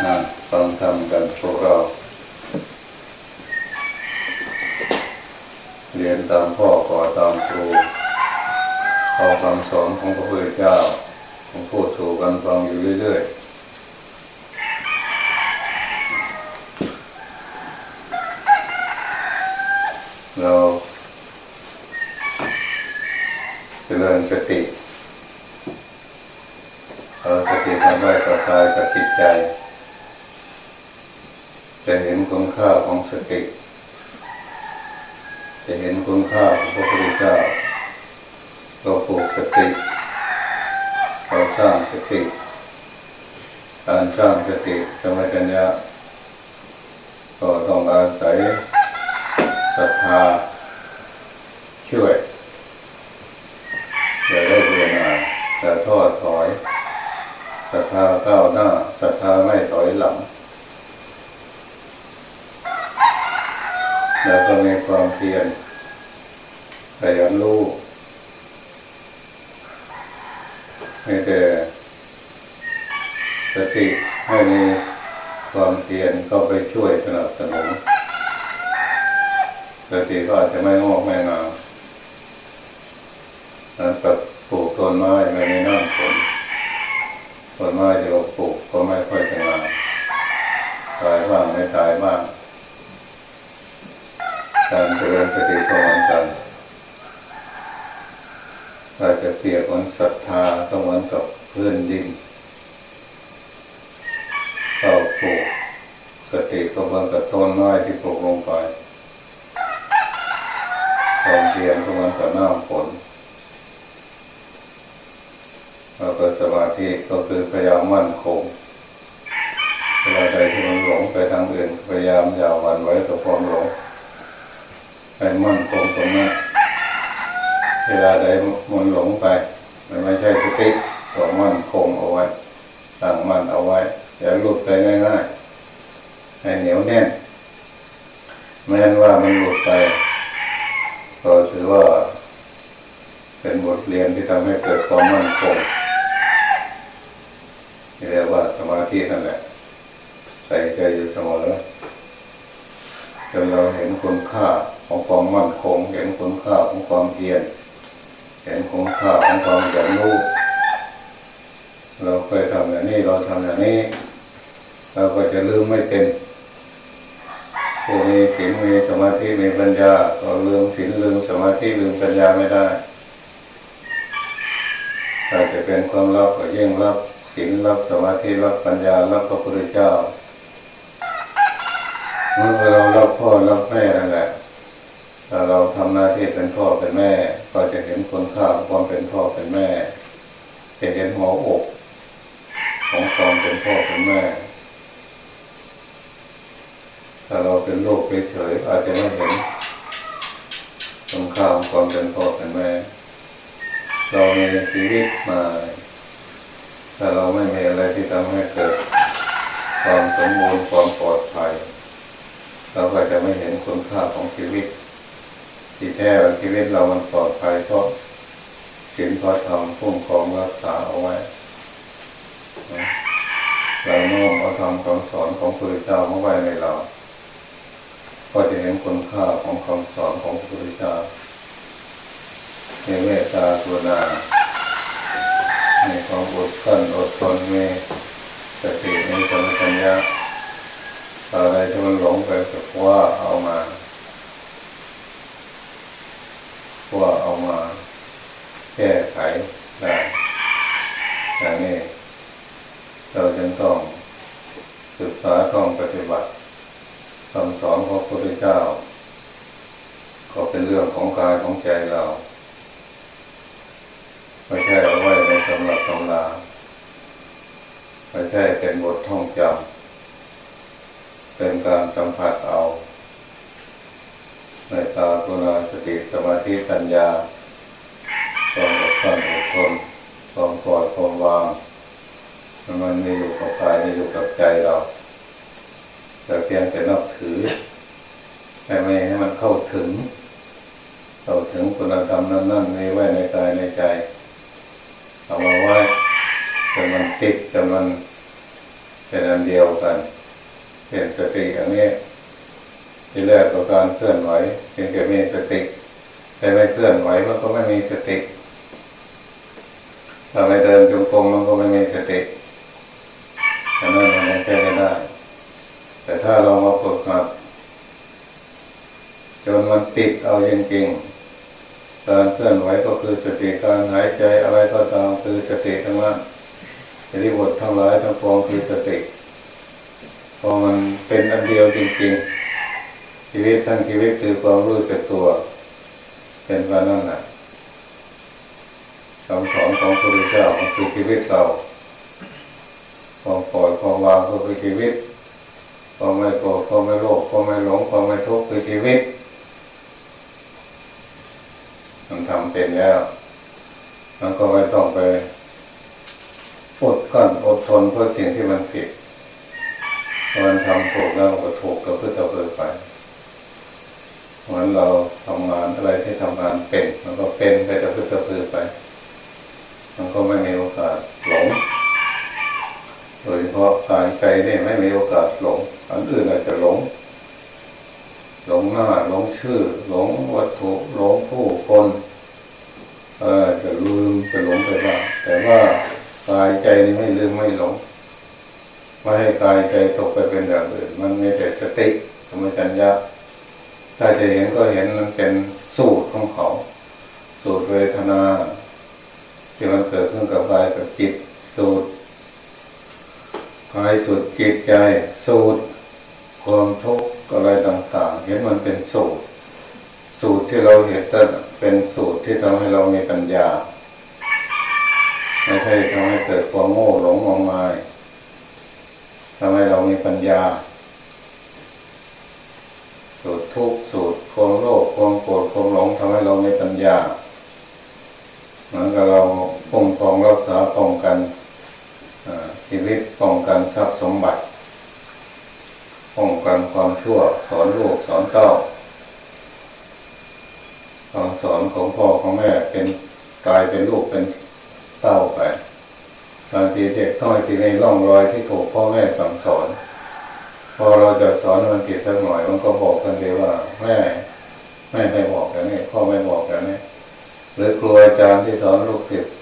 ฟังธรรมกันพวกเรา เรียนตามพ่อขอตามครูเอาคำสอนของพระพุทธเจ้าของพูดสู่กันฟังอยู่เรื่อยๆ เราเจริญสติเอาสติทำไว้ต่อกายกับจิตใจ จะเห็นคุณค่าของสติ จะเห็น คุณค่าของพระพุทธเจ้าเราปลูกสติเราสร้างสติการสร้างสติสมัยกันยะก็ต้องอาศัยศรัทธาช่วยอย่าได้เบื่อหน่ายอย่าท้อถอยศรัทธาก้าวหน้าศรัทธาไม่ถอยหลังแล้วก็มีความเพียร พยายามรู้ให้แต่สติให้มีความเพียรเข้าไปช่วยสนับสนุนสติก็อาจจะไม่งอกไม่งามนั้นกับปลูกต้นไม้ไม่มีน้ำฝนต้นไม้ที่เราปลูกก็ไม่ค่อยจะงามตายบ้างไม่ตายบ้างการเจริญสติก็เหมือนกัน เราจะเปรียบเหมือนศรัทธาก็เหมือนกับพื้นดินเราปลูกสติก็เหมือนกับต้นไม้ที่ปลูกลงไปความเพียรก็เหมือนกับน้ำฝนแล้วก็สมาธิก็คือพยายามมั่นคงเวลาใดที่มันหลงไปทางอื่นพยายามอย่าหวั่นไหวกับความหลงให้มั่นคงตรงนั้น ลาใดมันหลงไป มันไม่ใช่สติก็มั่นคงเอาไว้ตั้งมันเอาไว้อย่าหลุดไปง่ายๆให้เหนียวแน่นแม้นว่ามันหลุดไปก็ถือว่า เป็นบทเรียนที่ทำให้เกิดความมั่นคงเรียกว่าสมาธินั่นแหละใส่ใจอยู่เสมอจนเราเห็นคุณค่าของความมั่นคง เห็นคุณค่าของความเพียร เห็นคุณค่าของความอยากรู้เราเคยทำอย่างนี้เราทำอย่างนี้ เราก็จะลืมไม่เป็นผู้มีศีลมีสมาธิมีปัญญาเราลืมศีลลืมสมาธิลืมปัญญาไม่ได้ถ้าจะเป็นความรับก็ยิ่งรับศีลรับสมาธิรับปัญญารับพระพุทธเจ้าเมื่อเรารับพ่อรับแม่ ถ้าเราทำหน้าที่เป็นพ่อเป็นแม่ ก็จะเห็นคุณค่าของความเป็นพ่อเป็นแม่ จะเห็นหัวอก ของความเป็นพ่อเป็นแม่ ถ้าเราเป็นโลกเฉยอาจจะไม่เห็นคุณค่าของความเป็นพ่อเป็นแม่ เรามีชีวิตมาถ้าเราไม่มีอะไรที่ทำให้เกิด ความสมบูรณ์ความปลอดภัยเราก็จะไม่เห็นคุณค่าของชีวิต ที่แท้ชีวิตเรามันปลอดภัยเพราะศีลพระธรรมพุ่มครองรักษาเอาไว้เราโน้มเอาธรรมคำสอนของพระพุทธเจ้ามาไว้ในเรา ก็จะเห็นคุณค่าของคำสอนของพระพุทธเจ้าในเมตตากรุณาในความอดทนอดทนเมีสติมีสมัญญะอะไรที่มันหลงไปสักว่าเอามา ว่าเอามาแก้ไขได้อย่างนี้ เราจึงต้องศึกษาต้องปฏิบัติคำสอนของพระพุทธเจ้า ก็เป็นเรื่องของกายของใจเรา ไม่ใช่เอาไว้ในตำรับตำราไม่ใช่เป็นบทท่องจำเป็นการสัมผัสเอา ในตากุณาสติสมาธิปัญญาความอดทนอดทนความปล่อยความวางมันมีอยู่กับกายมีอยู่กับใจเราแต่เพียงแต่นับถือแต่ไม่ให้มันเข้าถึงเข้าถึงคุณธรรมนั้นๆมีไว้ในกายในใจเอามาไว้จนมันติดจนมันเป็นอันเดียวกันเป็นสติอันนี้ ที่แรกก็การเคลื่อนไหวเพียงแค่มีสติแต่ไม่เคลื่อนไหวมันก็ไม่มีสติถ้าไม่เดินจงกรมมันก็ไม่มีสติอันนั้นมันแก้ไม่ได้ แต่ถ้าเรามาฝึกหัดจนมันติดเอาจริงๆการเคลื่อนไหวก็คือสติการหายใจอะไรก็ตามคือสติทั้งนั้นอิริบททั้งหลายทั้งปวงคือสติพอมันเป็นอันเดียวจริงๆ ชีวิตทั้งชีวิตคือความรู้สึกตัว เป็นว่านั่นแหละคำสอนของพระพุทธเจ้าคือชีวิตเราความปล่อยความวางก็คือชีวิตความไม่โกรธความไม่โลภความไม่หลงความไม่ทุกข์คือชีวิตมันทำเป็นแล้วมันก็ไม่ต้องไปอดกั้นอดทนเพื่อสิ่งที่มันผิดมันทำถูกแล้วมันก็ถูกก็เพื่อจะเปิดไป เหมือนเราทำงานอะไรที่ทำงานเป็น มันก็เป็นไปจะเพื่อเปิดไป มันก็ไม่มีโอกาสหลง โดยเฉพาะกายใจนี่ยไม่มีโอกาสหลง อันอื่นอาจจะหลง หลงหน้าหลงชื่อ หลงวัตถุหลงผู้คนเออจะลืมจะหลงไปบ้างแต่ว่ากายใจนี่ไม่ลืมไม่หลงไม่ให้กายใจตกไปเป็นอย่างอื่น มันมีแต่สติสมัชัญญา ถ้าจะเห็นก็เห็นมันเป็นสูตรของเขา สูตรเวทนา ที่มันเกิดขึ้นกับกายกับจิต สูตรกายสูตรจิตใจ สูตรความทุกข์อะไรต่างๆ เห็นมันเป็นสูตร สูตรที่เราเห็นนั่นเป็นสูตรที่ทำให้เรามีปัญญาไม่ใช่ทำให้เกิดความโง่หลงงมงายทำให้เรามีปัญญา สูตรทุกสูตรความโลภความโกรธความหลงทำให้เราไมีปัญญาเหมือนกับเราป้องครองรักษาป้องกันชีวิตป้องกันทรัพย์สมบัติป้องกันความชั่วสอนลูกสอนเต้าคำสอนของพ่อของแม่เป็นกลายเป็นลูกเป็นเต้าไปบางทีเด็กต้องทีในร่องรอยที่ถูกพ่อแม่สั่งสอน พอเราจะสอนมันผิดสักหน่อยมันก็บอกกันเลยว่าแม่แม่ไม่บอกกันนี่พ่อไม่บอกกันนี่หรือครูอาจารย์ที่สอนลูกศิษย์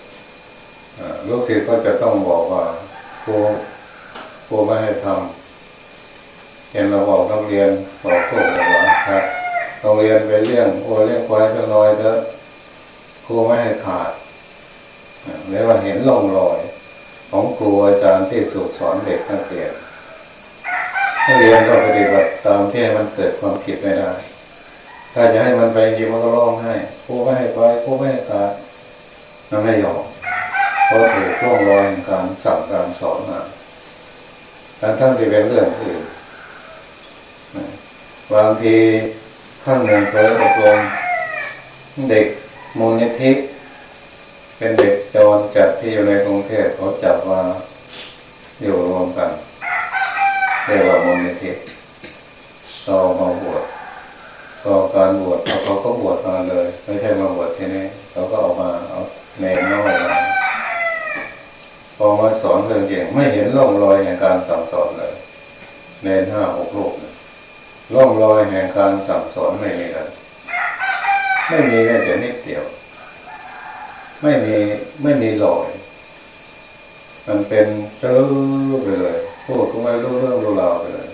ลูกศิษย์ก็จะต้องบอกว่าครูครูไม่ให้ทำเห็นเราบอกนักเรียนบอกพวกหลานครับโรงเรียนไปเลี้ยงโอเลี้ยงควายสักหน่อยเถอะครูไม่ให้ขาดหรือว่าเห็นรองรอย ของครูอาจารย์ที่สูกสอนเด็กนักเรียน นักเรียนก็ปฏิบัติตามที่มันเกิดความผิดไม่ได้ ถ้าจะให้มันไปจริงมันก็ร้องให้ครูไม่ให้ไปครูไม่ให้ขาดมันไม่ยอมเพราะถูกร่องรอยของการสั่งการสอนมาการทั้งที่เป็นเรื่องอื่นบางทีข้างหนึ่งเคยอบรมเด็กมูลนิธิเป็นเด็กจรจัดที่อยู่ในกรุงเทพเขาจับมาอยู่รวมกัน เรียกว่ามูลนิธิเรามาบวชก็การบวชเขาก็บวชมาเลย ไม่ใช่มาบวชที่นี่เขาก็เอามาเอาเนรน้อยพอมาสอนเรื่องเก่งไม่เห็นร่องรอยแห่งการสั่งสอนเลยเนรห้าหกลูกร่องรอยแห่งการสั่งสอนไม่มีเลยไม่มีแม้แต่นิดเดียว ไม่มีไม่มีรอย มันเป็นเชื้อไปเลย พูดก็ไม่รู้เรื่องรู้ราวเลย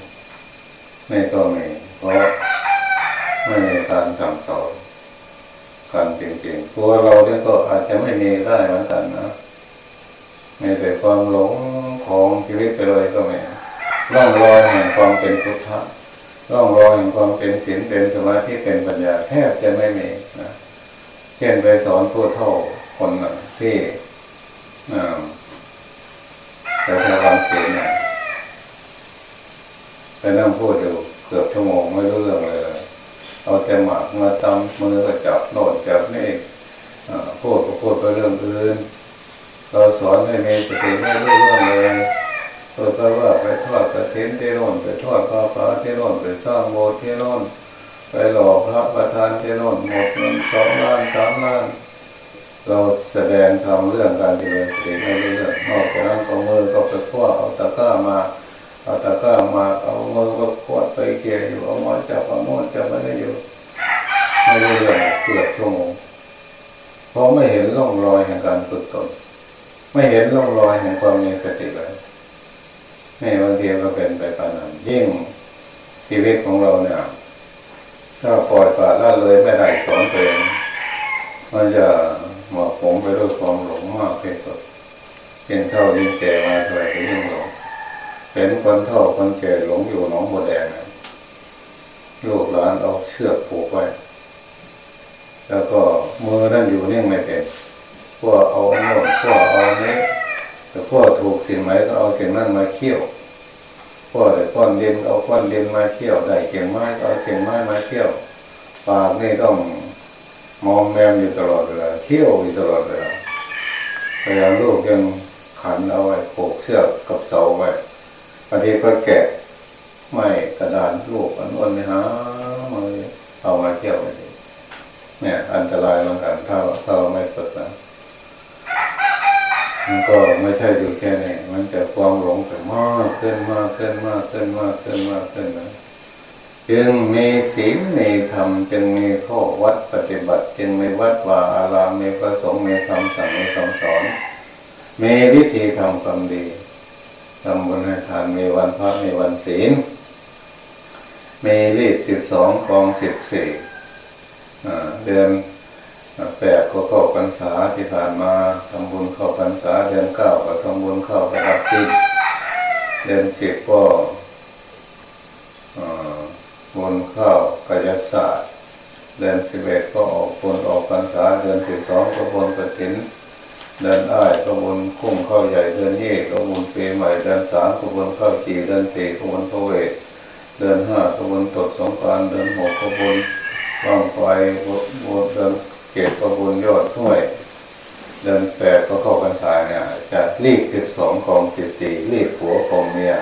ไม่ก็มีเพราะไม่มีการสั่งสอนกันจริงๆตัวเราเนี่ยก็อาจจะไม่มีได้เหมือนกันนะมีแต่ความหลงของชีวิตไปเลยก็ไม่ร่องรอยแห่งความเป็นพุทธะร่องรอยแห่งความเป็นศีลเป็นสมาธิเป็นปัญญาแทบจะไม่มีนะเช่นไปสอนผู้เท่าคนที่แต่พยาเขียนเนี่ย ไปนั่งพูดอยู่เกือบชั่วโมงไม่รู้เรื่องเลย เอาแต่หมากมาตำมือก็จับโน่นจับนี่พูดก็พูดไปเรื่องอื่นเราสอนให้มีสติไม่รู้เรื่องเลยตัวก็ว่าไปทอดกระถินที่โน่นไปทอดข้าปลาที่โน่นไปสร้างโบสถ์ที่โน่นไปหล่อพระประธานที่โน่นหมดเงินสองล้านสามล้านเราแสดงทำเรื่องการเจริญสติไม่รู้เรื่องนอกจากนั้นก็มือก็ไปคว้าเอาตะกร้ามา เอาตะกร้ามาเอามือก็ขวดไปเกี่ยอยู่เอาม้อนจับเอาม้อนจับไม่ได้อยู่ไม่รู้เรื่องเกือบชั่วโมงเพราะไม่เห็นร่องรอยแห่งการฝึกตน ไม่เห็นร่องรอยแห่งความมีสติเลยนี่บางทีก็เป็นไปปานนั้นยิ่งชีวิตของเราเนี่ยถ้าปล่อยปละละเลยไม่ได้สอนตัวเองมันจะหมกผมไปด้วยความหลงมากที่สุดกินเท่ายิ่งแก่มาเท่าไหร่ก็ยิ่งหลง เห็นคนเท่าคนแก่หลงอยู่หนองบัวแดงลูกหลานเอาเชือกผูกไว้ แล้วก็มือนั่นอยู่นิ่งไม่เป็นพวกเอาอันโน้นพวกเอาอันนี้แต่พวกถูกสิ่งไหนก็เอาสิ่งนั้นมาเคี่ยวพวกได้ก้อนเดินเอาก้อนเดินมาเคี่ยวได้เก่งไม้ก็เอาเก่งไม้มาเคี่ยวปากนี่ต้องมองแมมอยู่ตลอดเวลาเคี่ยวอยู่ตลอดเวลาพยายามลูกยังขันเอาไว้ผูกเชือกกับเสาไว้างทีก็แกะไม้กระดานลูกอันอ้นไปหามาเอามาเคี่ยวไปเนี่ย อันตรายเหมือนกันถ้าถ้าเราไม่ฝึกนะมันก็ไม่ใช่อยู่แค่นี้มันจะความหลงแต่มากขึ้นมากขึ้นมากขึ้นมากขึ้นมากขึ้นนะจึงมีศีลมีธรรมจึงมีข้อวัดปฏิบัติ จึงมีวัดว่าอารามมีพระสงฆ์มีคำสั่งมีคำสอนมีวิธีทำความดี ทำบุญให้ทานมีวันพระมีวันศีลมีรีดสิบสองกองสิบสี่เดือนแปดก็เข้าพรรษาที่ผ่านมาทำบุญเข้าพรรษาเดือนเก้าก็ทำบุญเข้าไปรับกินเดือนสิบก็บุญเข้ากายศาสตร์เดือนสิบเอ็ดก็ออกบุญออกพรรษาเดือนสิบสองก็บุญกระถิน เดือนอ้ายก็บุญคุ้มเข้าใหญ่เดือนยี่ก็บุญปีใหม่เดือนสามก็บุญเข้าจีเดือนสี่ก็บุญพระเวเดือนห้าก็บุญตดสองกานต์เดือนหกก็บุญว่างไฟบุญเดือนเกตก็บุญยอดห้วย เดือนแปดก็เข้าพรรษาเนี่ยจะรีบสิบสองของสิบสี่รีบผัวของเมีย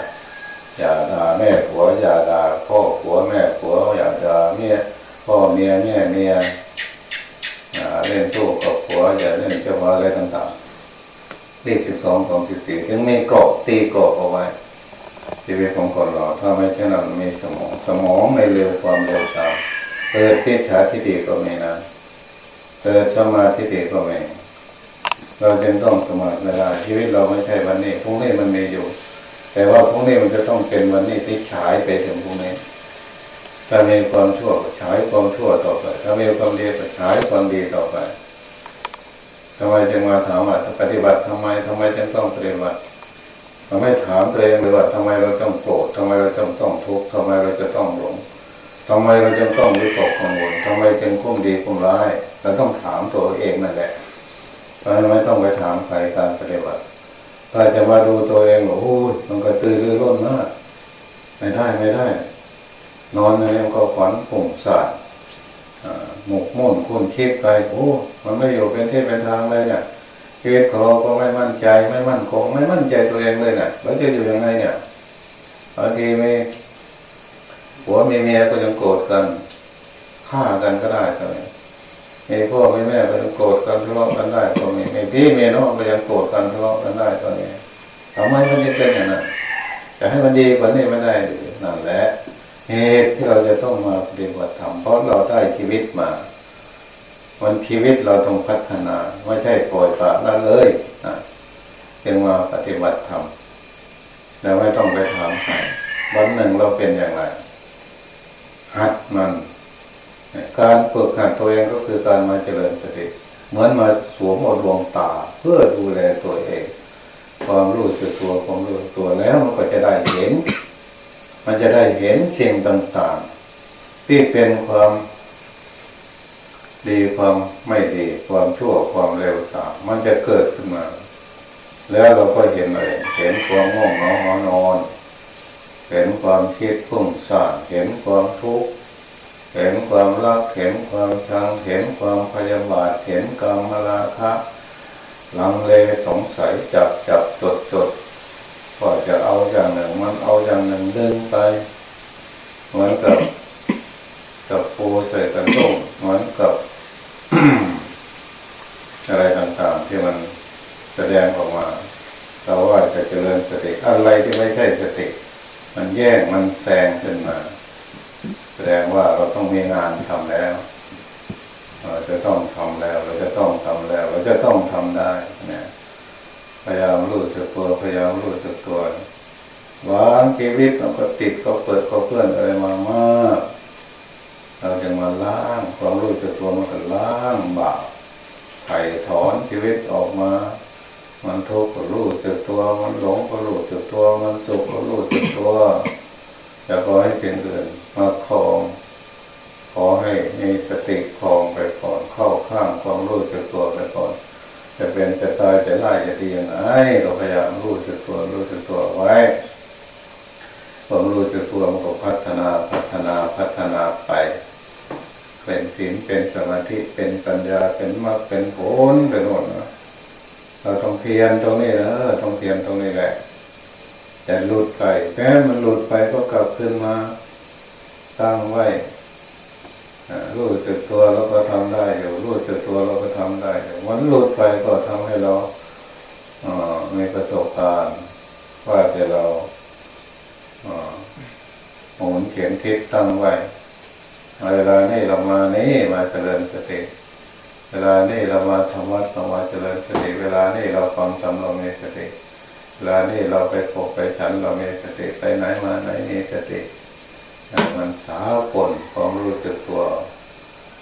อย่าด่าแม่ผัวอย่าด่าพ่อผัวแม่ผัวอย่าด่าเมียพ่อเมียแม่เมีย เล่นสู้กับผัวอย่าเล่นเจ้าว่าอะไรต่างๆรีบสิบสองของสิบสี่ถึงไม่เกาะตีเกาะเอาไว้ชีวิตของคนเราถ้าไม่เช่นนั้นมีสมอง สมองในเร็วความเร็วช้าเกิดพิจาที่ดีก็มีนะเกิดสมาธิดีก็มีเราจึงต้องสมาธิเวลาชีวิตเราไม่ใช่วันนี้พรุ่งนี้มันมีอยู่ แต่ว่าพรุ่งนี้มันจะต้องเป็นวันนี้ที่ฉายไปถึงพรุ่งนี้ ถ้ามีความชั่วก็ฉายความชั่วต่อไป ถ้ามีความดีก็ฉายความดีต่อไปทำไมจึงมาถามว่าปฏิบัติทำไมทำไมจึงต้องปฏิบัติเราไม่ถามตัวเองเลยว่าทำไมเราต้องโกรธทำไมเราต้องต้องทุกข์ทำไมเราจะต้องหลงทำไมเราจึงต้องวิตกกังวลทำไมจึงคุ้มดีคุ้มร้ายเราต้องถามตัวเองนั่นแหละเพราะไม่ต้องไปถามใครการปฏิบัติถ้าจะมาดูตัวเองว่าโอ้ยมันก็ตื่นรือร้นมากไม่ได้ไม่ได้ นอนในมันก็ฝันปุ่งสาดหมกมุ่นคุณคิดไปโอ้มันไม่อยู่เป็นที่เป็นทางเลยเนี่ยชีวิตของเราก็ไม่มั่นใจไม่มั่นคงไม่มั่นใจตัวเองเลยเนี่ยแล้วจะอยู่ยังไงเนี่ยบางทีม่ผัวมีเมียก็ยังโกรธกันฆ่ากันก็ได้ตอนนี้มีพ่อมีแม่ก็ยังโกรธกันทะเลาะกันได้ก็มีมีพี่มีน้องก็ยังโกรธกันทะเลาะกันได้ตอนนี้ทำไมมันยังเป็นอย่างนั้นจะให้มันดีกว่านี้ไม่ได้นั่นแหละ เหตุที่เราจะต้องมาปฏิบัติธรรมเพราะเราได้ชีวิตมา วันชีวิตเราต้องพัฒนา ไม่ใช่ปล่อยปละละเลยนะจึงมาปฏิบัติธรรมแล้วไม่ต้องไปถามใครวันหนึ่งเราเป็นอย่างไรหัดมัน การฝึกหัดตัวเองก็คือการมาเจริญสติเหมือนมาสวมอดวงตาเพื่อดูแลตัวเอง ความรู้สึกตัวความรู้ตัวแล้วมันก็จะได้เห็น มันจะได้เห็นสิ่งต่างๆ ที่เป็นความดีความไม่ดีความชั่วความเร็วสามมันจะเกิดขึ้นมา แล้วเราก็เห็นเลยเห็นความง่วงเหงาหอนอน เห็นความคิดพุ่งซ่านเห็นความทุกข์เห็นความรักเห็นความชังเห็นความพยาบาทเห็นกรรมราคะลังเลสงสัยจับจับจดจด ก็จะเอาอย่างหนึ่ง มันเอาอย่างหนึ่งเดินไป เหมือนกับกับปูใส่กระต้มเหมือนกับอะไรต่างๆ ที่มันแสดงออกมาเราว่าจะเจริญสติอะไรที่ไม่ใช่สติแย่งมันแซงขึ้นมา แสดงว่าเราต้องมีงานทำแล้วเราจะต้องทำแล้ว เราจะต้องทำแล้ว เราจะต้องทำได้เนี่ย พยายามรู้สึกตัวพยายามรู้สึกตัววางชีวิตเราก็ติดก็เปิดก็เพื่อนอะไรมามากเราจะมาล้างความรู้สึกตัวมันก็ล้างบาปไถ่ถอนชีวิตออกมา มันทุกข์ก็รู้สึกตัวมันหลงก็รู้สึกตัวมันสุขก็รู้สึกตัวอย่าขอให้เสิ่งอื่นมาครองขอให้มีสติครองไปก่อนเข้าข้างความรู้สึกตัวไปก่อน จะเป็นจะตายจะไล่จะดียังไงเราพยายามรู้สึกตัวรู้สึกตัวไว้ความรู้สึกตัวมันก็พัฒนาพัฒนาพัฒนาไปเป็นศีลเป็นสมาธิเป็นปัญญาเป็นมรรคเป็นผลเป็นหมดนเราต้องเพียรตรงนี้นะต้องเพียรตรงนี้แหละแต่หลุดไปแม้มันหลุดไปก็กลับขึ้นมาตั้งไว้ รู้สึกตัวเราก็ทำได้อยู่รู้สึกตัวเราก็ทำได้อยู่มันหลุดไปก็ทำให้เรามีประสบการณ์ว่าแต่เราหมุนเขียนทิศตั้งไว้เวลานี้เรามานี่มาเจริญสติเวลานี้เรามาทำวัดเรามาเจริญสติเวลานี้เราฟังธรรมเรามีสติเวลานี้เราไปพบไปฉันเรามีสติไปไหนมาไหนมีสติ มันสาผลความรู้สึกตัว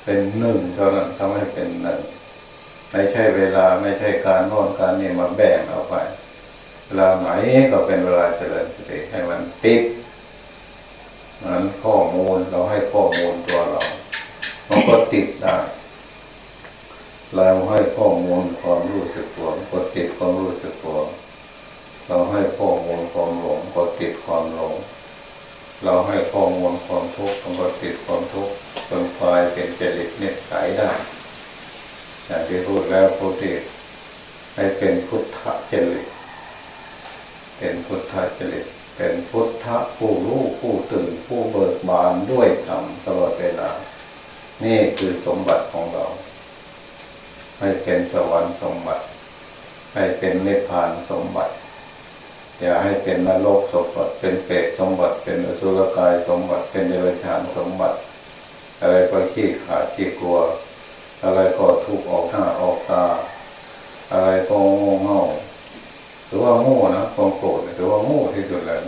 เป็นหนึ่งเท่านั้นทำให้เป็นหนึ่งไม่ใช่เวลาไม่ใช่การโน่นการนี้มาแบ่งเอาไปเวลาไหนก็เป็นเวลาเจริญสติให้มันติดนั้นข้อมูลเราให้ข้อมูลตัวเรามันก็ติดได้เราให้ข้อมูลความรู้สึกตัวก็ติดความรู้สึกตัว เราให้ข้อมูลความหลงก็ติดความหลง เราให้ข้อมูลความทุกข์ก็ติดความทุกข์จนกลายเป็นเจริตเนสายได้อย่างที่พูดแล้วพูดที่ให้เป็นพุทธเจริตเป็นพุทธเจริตเป็นพุทธผู้รู้ผู้ตื่นผู้เบิกบานด้วยธรรมตลอดเวลา นี่คือสมบัติของเรา ให้เป็นสวรรค์สมบัติ ให้เป็นนิพพานสมบัติ อย่าให้เป็นนรกสมบัติเป็นเปรตสมบัติเป็นอสุรกายสมบัติเป็นเดรัจฉานสมบัติ อะไรก็ขี้ขาดขี้กลัว อะไรก็ทุกออกหน้าออกตา อะไรก็โง่เง่าถือว่าโง่นะความโกรธถือว่าโง่ที่สุดแล้ว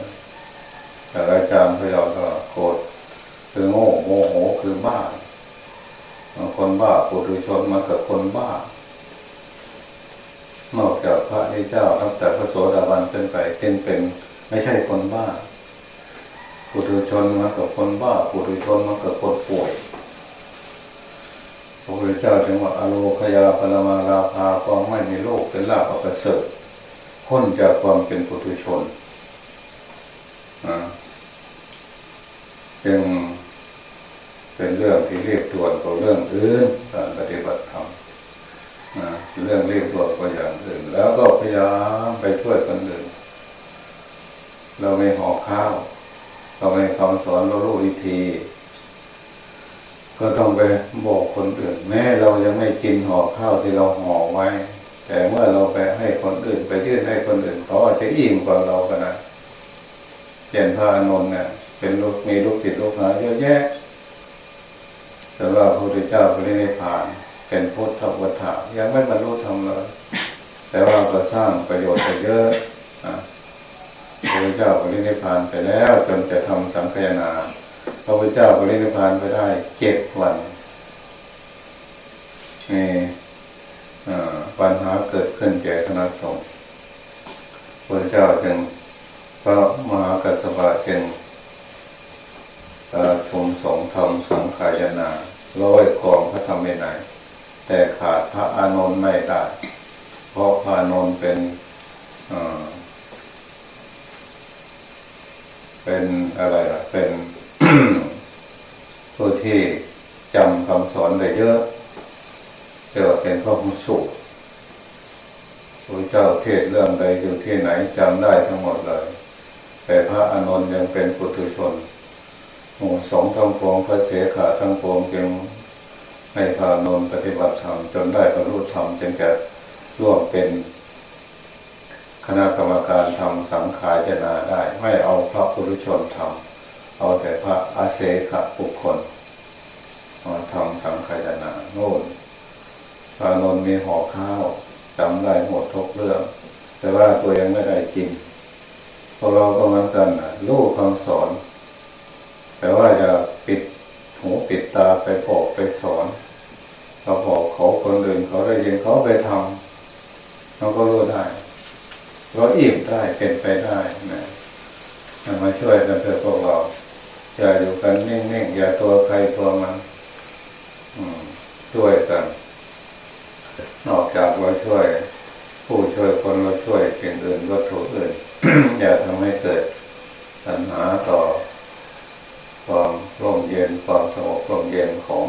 แต่อาจารย์พยาก็โกรธคือโง่โมโหคือบ้าคนบ้าปุถุชนมาเกิดคนบ้า พระนิเจ้าตั้งแต่พระโสดาบันเป็นไปเป็นเป็น ไม่ใช่คนบ้าปุถุชนมาเกิดคนบ้าปุถุชนมาเกิดคนป่วยพระพุทธเจ้าถึงว่าอโลคยาปรมาราภาความไม่มีโลกเป็นลาภประเสริฐพ้นจากความเป็นปุถุชนจึงเป็นเรื่องที่เรียบด่วนกว่าเรื่องอื่นการปฏิบัติธรรม เรื่องเรียบด่วนกว่าอย่างอื่นแล้วก็พยายามไปช่วยคนอื่นเราไม่ห่อข้าวเราไม่คำสอนเรารู้วิธี ก็ต้องไปบอกคนอื่น แม้เรายังไม่กินห่อข้าวที่เราห่อไว้ แต่เมื่อเราไปให้คนอื่น ไปยื่นให้คนอื่นเขาอาจจะอิ่มกว่าเราก็นะเช่นพระอนนท์เนี่ยเป็นลูกมีลูกศิษย์ลูกหาเยอะแยะแต่ว่าพระพุทธเจ้าไปได้ผ่าน เป็นพุทธวัฏฐายังไม่บรรลุธรรมเลยแต่ว่าก็สร้างประโยชน์ไปเยอะพระเจ้าปรินิพานไปแล้วจนจะทำสังฆนาพระพุทธเจ้าปรินิพานไปได้เจ็ดวันนี่ปัญหาเกิดขึ้นแก่คณะสงฆ์พระเจ้าจึงพระมหากัสสปะจึงชมสงธรรมสังขายนาร้อยกองพระธรรมไม่ไหน แต่ขาดพระอานนท์ไม่ได้ เพราะพระอานนท์เป็นเป็นอะไรล่ะ เป็นผู้ที่จำคำสอนได้เยอะเรียกว่าเป็นพระมุสุพระเจ้าเทศเรื่องใดอยู่ที่ไหนจำได้ทั้งหมดเลย แต่พระอานนท์ยังเป็นปุถุชนหมู่สองทั้งปวงพระเสขาทั้งปวงจึง ให้พระอานนปฏิบัติธรรมจนได้บรรลุธรรมจนแก่ร่วมเป็นคณะกรรมการทำสังขารเจนาได้ ไม่เอาพระปุถุชนทำเอาแต่พระอาเสขบุคคลมาทำสังขารจนาโน่นพระนนมีห่อข้าวจำได้หมดทุกเรื่อง แต่ว่าตัวยังไม่ได้กินพวกเราก็เหมือนกันนะลูกคำสอน แต่ว่าจะ หูปิดตาไปบอกไปสอนเราบอกเขาคนอื่นเขาได้ยินเขาไปทำเราก็รู้ได้เราอิ่มได้เป็นไปได้นะมาช่วยกันเถอะพวกเรา อย่าอยู่กันนิ่งๆอย่าตัวใครตัวมันช่วยกันนอกจากเราช่วย ผู้ช่วยคนเราช่วยสิ่งอื่นก็ถูกอื่นอย่าทำให้เกิดปัญหาต่อ ความร่มเย็นความสงบร่มเย็นของ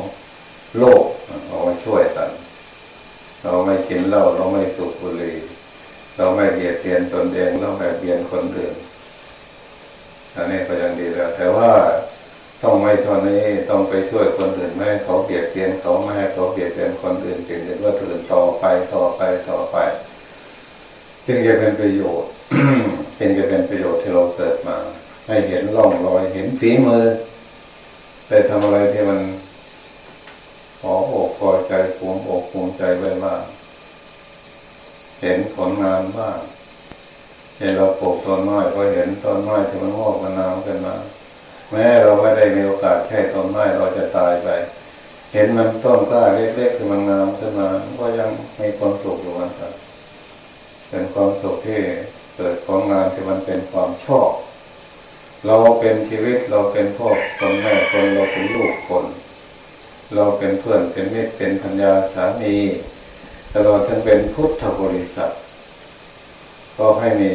โลกเรามาช่วยกัน เราไม่กินเหล้าเราไม่สูบบุหรี่เราไม่เบียดเบียนตนเองเราไม่เบียนคนอื่นอันนี้ก็ยังดีแล้ว แต่ว่าต้องไม่เท่านี้ต้องไปช่วยคนอื่นไม่ให้เขาเบียดเบียนเขาไม่ให้เขาเบียดเบียนคนอื่นสิ่งอื่นว่าอื่นต่อไปต่อไปต่อไปจึงจะเป็นประโยชน์จึงจะเป็นประโยชน์ที่เราเกิดมา ให้เห็นร่องรอยเห็นฝีมือไปทำอะไรที่มันขอบอกพอใจภูมิอกภูมิใจไว้บ้างเห็นผลงานบ้างเห็นเราปลูกต้นไม้ก็เห็นต้นไม้ที่มันงอกมันนาวขึ้นมา แม้เราไม่ได้มีโอกาสแค่ต้นไม้เราจะตายไป เห็นมันต้นกล้าเล็กๆที่มันงามขึ้นมาก็ยังมีความสุขอยู่มันครับเป็นความสุขที่เกิดของงานที่มันเป็นความชอบ เราเป็นชีวิตเราเป็นพ่อคนแม่คนเราเป็นลูกคน เราเป็นเพื่อนเป็นมิตรเป็นพัญญาสามีตลอดทั้งเป็นพุทธบริษัท ก็ให้มี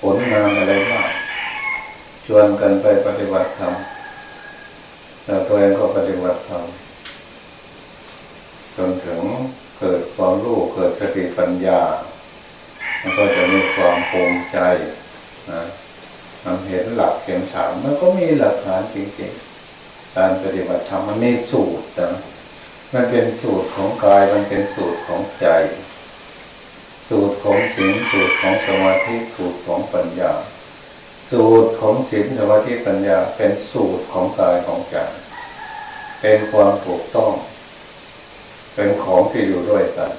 ผลงานอะไรบ้างชวนกันไปปฏิบัติธรรมแล้วตัวเองก็ปฏิบัติธรรมจนถึงเกิดความรู้เกิดสติปัญญา มันก็จะมีความภูมิใจนะ มันเห็นหลักเห็นฐานมันก็มีหลักฐานจริงๆการปฏิบัติธรรมมันมีสูตรนะมันเป็นสูตรของกายมันเป็นสูตรของใจ สูตรของศีลสูตรของสมาธิสูตรของปัญญา สูตรของศีลสมาธิปัญญาเป็นสูตรของกายของใจเป็นความถูกต้อง เป็นของที่อยู่ด้วยกัน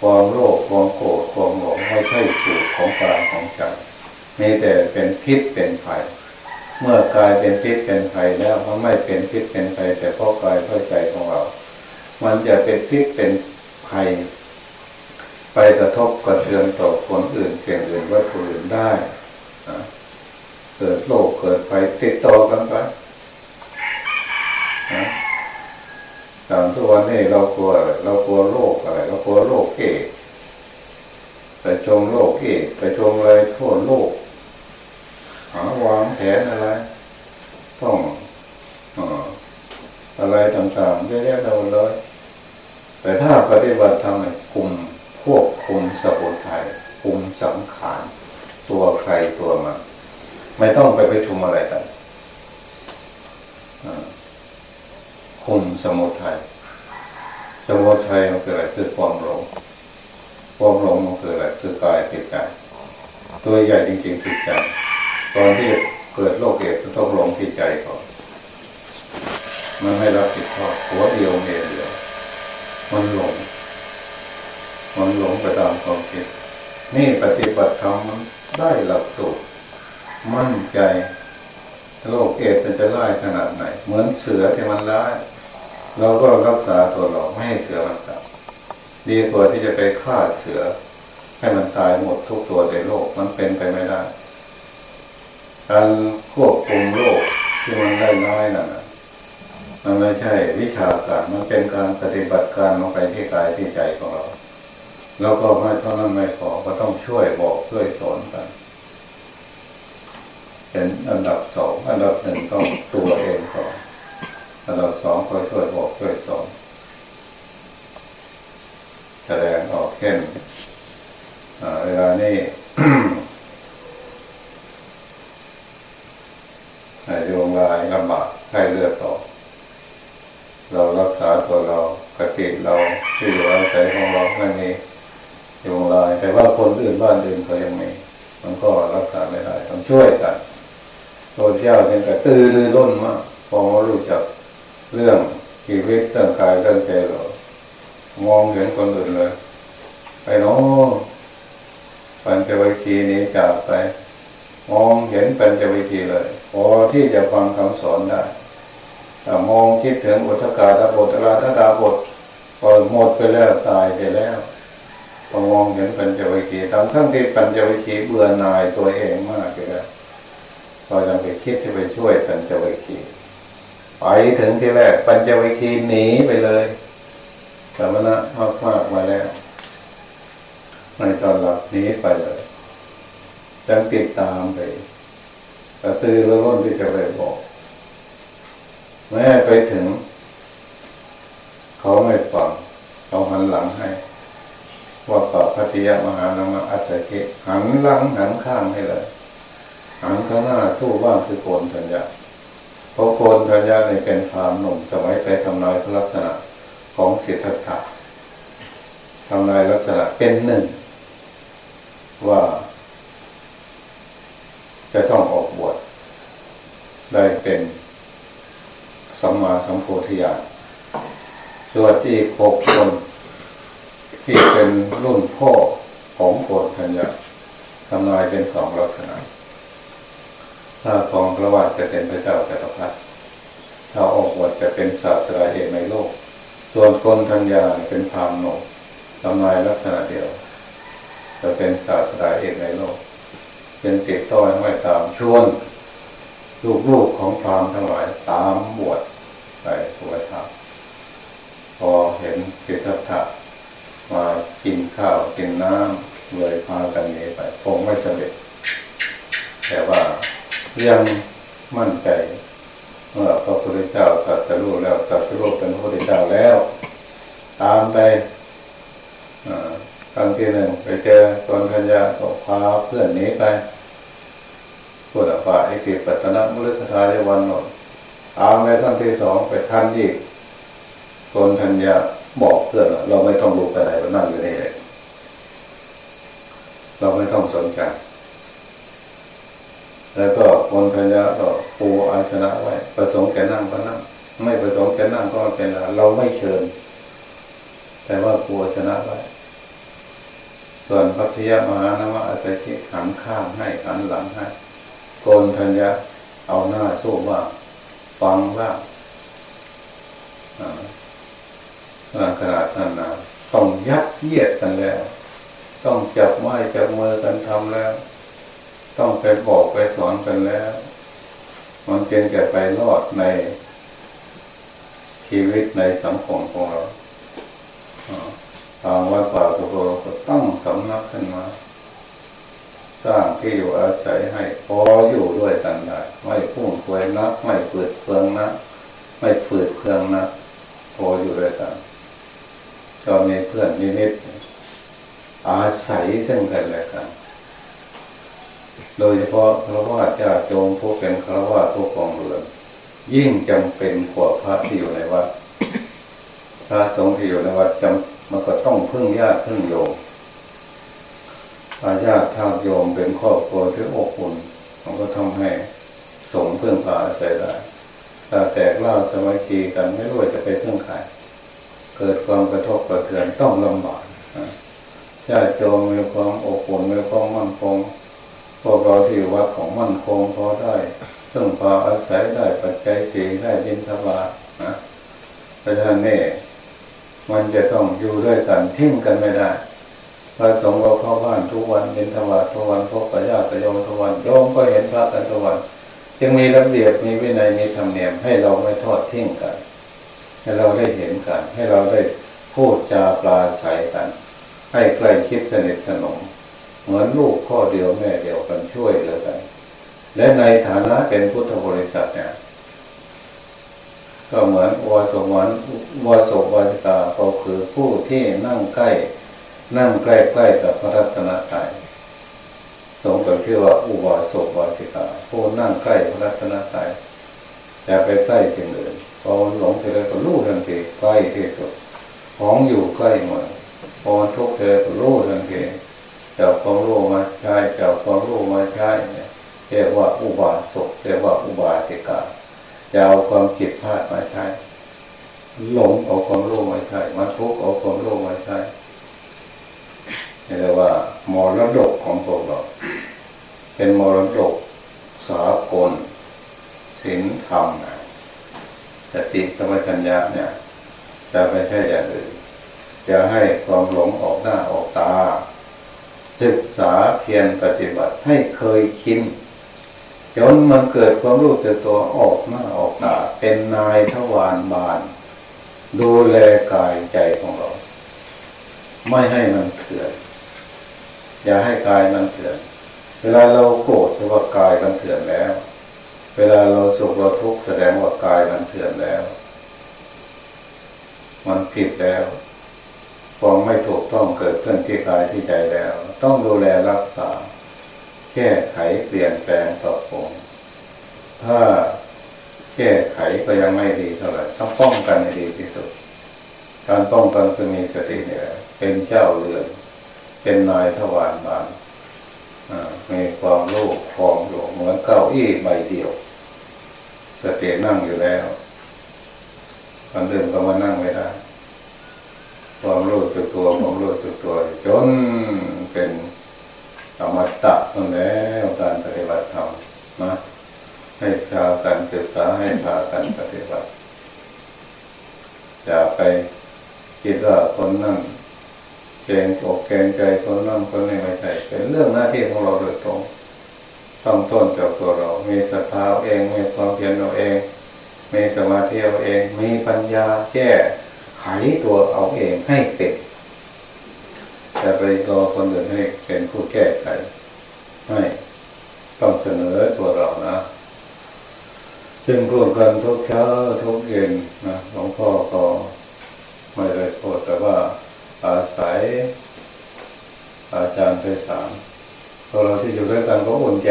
ความโลภความโกรธความหลงไม่ใช่สูตรของกายของใจ มีแต่เป็นพิษเป็นภัยเมื่อกายเป็นพิษเป็นภัยแล้วมันไม่เป็นพิษเป็นภัยแต่เพราะกายเพราะใจของเรา มันจะเป็นพิษเป็นภัยไปกระทบกระเทือนต่อคนอื่นเสียงอื่นวัตถุอื่นได้เกิดโรคเกิดไฟติดต่อกันไปตามทุกวันนี้เรากลัวเรากลัวโรคอะไรเรากลัวโรคเอดไปชมโรคเอดไปชมอะไรทั่วโลก หาวางแผนอะไร ต้องอะไรต่างๆเยอะแยะเราเลย แต่ถ้าปฏิบัติทำในคุมควบคุมสมุทัยคุมสังขารตัวใครตัวมันไม่ต้องไปไปชุมอะไรกันคุมสมุทัยสมุทัยมันคืออะไรคือความหลงความหลงมันคืออะไรคือกายจิตใจตัวใหญ่จริงๆจิตใจ ตอนที่เกิดโรคเอดต้องหลงจิตใจก่อนมันไม่รับผิดชอบหัวเดียวเมียเดียวมันหลง มันหลงไปตามความคิด นี่ปฏิบัติธรรมมันได้หลักสูตรมั่นใจโรคเอดมันจะไล่ขนาดไหน เหมือนเสือที่มันไล่เราก็รักษาตัวเราไม่ให้เสือมันกัดดีกว่าที่จะไปฆ่าเสือ ให้มันตายหมดทุกตัวในโลกมันเป็นไปไม่ได้ การควบคุมโรคที่มันได้น้อยนั่นมันไม่ใช่วิชาการมันเป็นการปฏิบัติการลงไปที่กายที่ใจของเราแล้วก็ไม่เท่านั้นไม่พอก็ต้องช่วยบอกช่วยสอนกัน เป็นอันดับสองอันดับหนึ่งต้องตัวเองก่อนอันดับสองก็ช่วยบอกช่วยสอนแสดงออกเช่นเวลานี้ โยงลายลำบากให้เลือดออกเรารักษาตัวเรากติเราที่อยู่อาศัยของเราไม่มียุงลายแต่ว่าคนอื่นบ้านอื่นเขายังมีมันก็รักษาไม่ได้ต้องช่วยกันโซเชียลเป็นกระตือรือร้นมากพอมารู้จักเรื่องชีวิตเรื่องกายเรื่องใจเรามองเห็นคนอื่นเลย ไปโน้ปัญจวัคคีย์นี้จากไป มองเห็นปัญจวัคคีย์เลย พอที่จะฟังคำสอนได้แต่มองคิดถึงอุทกาตบทราธดาบทพอหมดไปแล้วตายไปแล้วพอมองเห็นปัญจวัคคีย์ทั้งทั้งที่ปัญจวัคคีย์เบื่อหน่ายตัวเองมากเลยนะพอจะไปคิดจะไปช่วยปัญจวัคคีย์ไปถึงที่แรกปัญจวัคคีย์หนีไปเลยสมณะมากมากมาแล้วในตอนหลับหนีไปเลยจังติดตามไป กระตือรือร้นที่จะไปบอก แม่ไปถึง เขาไม่ฟังเขาหันหลังให้ ว่าต่อพัทยามหานามอัศกิหันหลังหันข้างให้เลยหันข้างหน้าสู้บ้างคือโกนธัญญาเพราะโกนธัญญาในเป็นพรามหนุ่มสมัยไปทำลายลักษณะของเสิทธัตถะทำลายลักษณะเป็นหนึ่ง ว่า จะต้องออกบวชได้เป็นสัมมาสัมโพธิญาณส่วนอีกหกคน ที่เป็นรุ่นพ่อของโกฏธัญญาทำลายเป็นสองลักษณะ ถ้าของพระวาจะเป็นพระเจ้าจักรพรรดิถ้าออกบวชจะเป็นศาสดาเอกในโลก ส่วนคนธัญญาเป็นพรามโนทำลายลักษณะเดียว จะเป็นศาสดาเอกในโลก เป็นติดต้อยไม่ตามชวนลูกๆของพรามทั้งหลายตามบวชไปสวยทำพอเห็นสิทธัตถะมากินข้าวกินน้ำเลยพากันหนีไปคงไม่สำเร็จ แต่ว่ายังมั่นใจเมื่อพระพุทธเจ้าตรัสรู้แล้วตรัสรู้เป็นพระพุทธเจ้าแล้ว ตามไป ครั้งที่หนึ่งไปเจอตนพัญญาก็พาเพื่อนนี้ไปพูดว่าไอ้สิปัตนะมุลกทายวันนนตามไปครั้งที่สองไปทันอีกตนพัญญาบอกเพื่อนเราไม่ต้องรู้ไปไหนเรานั่งอยู่นี่เลยเราไม่ต้องสนใจแล้วก็คนพัญญาก็ปูอาสนะไว้ ประสงค์แก่นั่งก็นั่ง ไม่ประสงค์แก่นั่งก็เป็นเราไม่เชิญ แต่ว่าปูอาสนะไว้ ส่วนพัทยามหานามะอาศัยที่หันข้างให้หันหลังให้โกนธัญญาเอาหน้าสู้ว่าฟังว่าขนาดนั้นนะต้องยัดเยียดกันแล้ว ต้องจับไม้จับมือกันทำแล้ว ต้องไปบอกไปสอนกันแล้ว มันเป็นแก่ไปรอดในชีวิตในสังคมของเรา ทางวัดป่าสุโขก็ตั้งสำนักขึ้นมา สร้างที่อยู่อาศัยให้พออยู่ด้วยกันได้ ไม่พุ่งควยนัก ไม่เปิดเพืองนัก ไม่ฝืดเพืองนัก พออยู่ด้วยกันก็มีเพื่อนนิดๆอาศัยซึ่งกันและกันโดยเฉพาะพระว่าเจ้าโจมผู้เป็นพระว่าผู้กองเรือนยิ่งจำเป็นกว่าพระที่อยู่ในวัดพระสงฆ์ที่อยู่ในวัดจำ มันก็ต้องพึ่งญาติพึ่งโยมอาญาติทาโยมเป็นครอบครัวที่อบอุ่นมันก็ทำให้สงพึ่งพาอาศัยได้ถ้าแตกเล่าสมัยกีกันไม่รู้จะไปพึ่งใครเกิดความกระทบกระเทือนต้องลำบากญาติโยมมีความอบอุ่นมีความมั่นคงพวกเราที่วัดของมั่นคงพอได้พึ่งพาอาศัยได้ปัจจัยสี่ได้ยินทบาทนะเพราะฉะนั้นนี่ มันจะต้องอยู่ด้วยกันทิ้งกันไม่ได้พระสงฆ์เราเข้าบ้านทุกวันเห็นธรรมะทุกวันพบปะญาติโยมทุกวันโยมก็เห็นพระกันทุกวันจึงมีระเบียบมีวินัยมีธรรมเนียมให้เราไม่ทอดทิ้งกัน ให้เราได้เห็นกัน ให้เราได้พูดจาปลาใสกัน ให้ใกล้คิดสนิทสนมเหมือนลูกพ่อเดียวแม่เดียวกันช่วยเหลือกัน และในฐานะเป็นพุทธบริษัทเนี่ย ก็เหมือนวสวรรค์วสวาสิกาก็คือผู้ที่นั่งใกล้ นั่งใกล้ๆกับพระรัตนตรัยสมกับที่ว่าอุบาสกวาสิกาผู้นั่งใกล้พระรัตนตรัยจะไปใกล้สิ่งอื่นพอหลงไปแล้วก็รู้ทันทีใกล้ที่สุดของอยู่ใกล้หมดพอทุกข์เธอรู้ทันทีจับความรู้มาใช้จับความรู้มาใช้เนี่ยเรียกว่าอุบาสกเรียกว่าอุบาสิกา จะเอาความผิดพลาดมาใช้หลงเอาความรู้มาใช้มาทุกเอาความรู้มาใช้เรียกว่ามรดกของพวกเรา เป็นมรดกสากลศีลธรรมนะสติสมัชัญญะเนี่ยจะไม่ใช่อย่างอื่นจะให้ความหลงออกหน้าออกตา ศึกษาเพียรปฏิบัติให้เคยคิน จนมันเกิดความรู้สึกตัวออกหน้าออกตาเป็นนายทวารบาน ดูแลกายใจของเรา ไม่ให้มันเถื่อนอย่าให้กายมันเถื่อนเวลาเราโกรธแสดงว่ากายมันเถื่อนแล้ว เวลาเราสุขเราทุกข์แสดงว่ากายมันเถื่อนแล้ว มันผิดแล้วความไม่ถูกต้องเกิดขึ้นที่กายที่ใจแล้ว ต้องดูแลรักษา แก้ไขเปลี่ยนแปลงปรับปงถ้าแก้ไขก็ยังไม่ดีเท่าไหร่ต้องป้องกันให้ดีที่สุด การป้องกันคือมีสติเนี่ยเป็นเจ้าเรือนเป็นนายทวารบานมีความรู้ครองอยู่เหมือนเก้าอี้ใบเดียว สตินั่งอยู่แล้วคนอื่นก็มานั่งไม่ได้ความรู้สึกตัวความรู้สึกตัวจนเป็น ธรรมตะนั่นแล้วการปฏิบัติธรรมนะให้พากันศึกษาให้พากันปฏิบัติอย่าไปคิดว่าคนนั่งเกรงอกเกงใจคนนั่งคนนี้ไม่ใช่เป็นเรื่องหน้าที่ของเราโดยตรงต้องต้นจากตัวเรา มีศรัทธาเองมีความเพียรเราเอง มีสมาธิเอาเอง มีปัญญาแก้ไขตัวเอาเองให้เป็น แต่ไปรอคนอื่นให้เป็นผู้แก้ไขไม่ต้องเสนอตัวเรานะจึงร่วมกันทุกเช้าทุกเย็นนะหลวงพ่อก็ไม่ได้พูดแต่ว่าอาศัย อาจารย์ไปสามพอเราที่อยู่ด้วยกันก็อุ่นใจ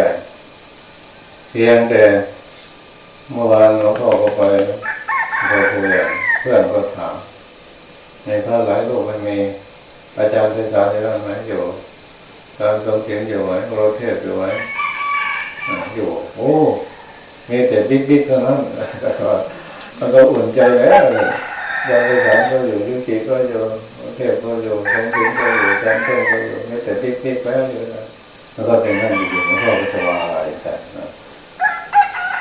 เพียงแต่เมื่อวานหลวงพ่อก็ไปไปคุยเพื่อนก็ถามในพระหลายโลกมันมี อาจารย์ภาษาที่นั่ไหมอยู่การทรงเสียงอยู่ไหมโรเทศอยู่ไหมอยู่ โอ้มีแต่บิ๊กบิ๊กเท่านั้นมันก็อุ่นใจแล้วอาจารย์ภาษาก็อยู่ยุกิก็อยู่เทศก็อยู่ทรงเสียงก็อยู่อาจารย์ก็อยู่มีแต่บิ๊กบิ๊กแล้วอยู่แล้วก็เป็นนั่นอยู่มันก็สบายแต่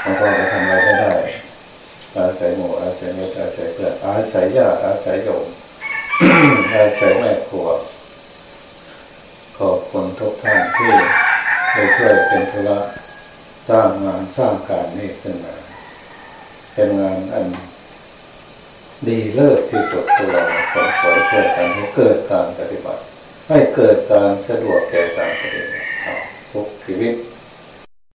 มันก็จะทำอะไรก็ได้อาศัยหมู่อาศัยเมตอาศัยเพื่อนอาศัยญาติอาศัยโยม อาศัยแม่ครัวขอบคุณทุกท่านที่ได้ช่วยเป็นธุระสร้างงานสร้างการนี้ขึ้นมา เป็นงานอันดีเลิศที่สุดตัวเราขอขอช่วยกันให้เกิดการปฏิบัติ ให้เกิดการสะดวกแก่การปฏิบัติทุกชีวิต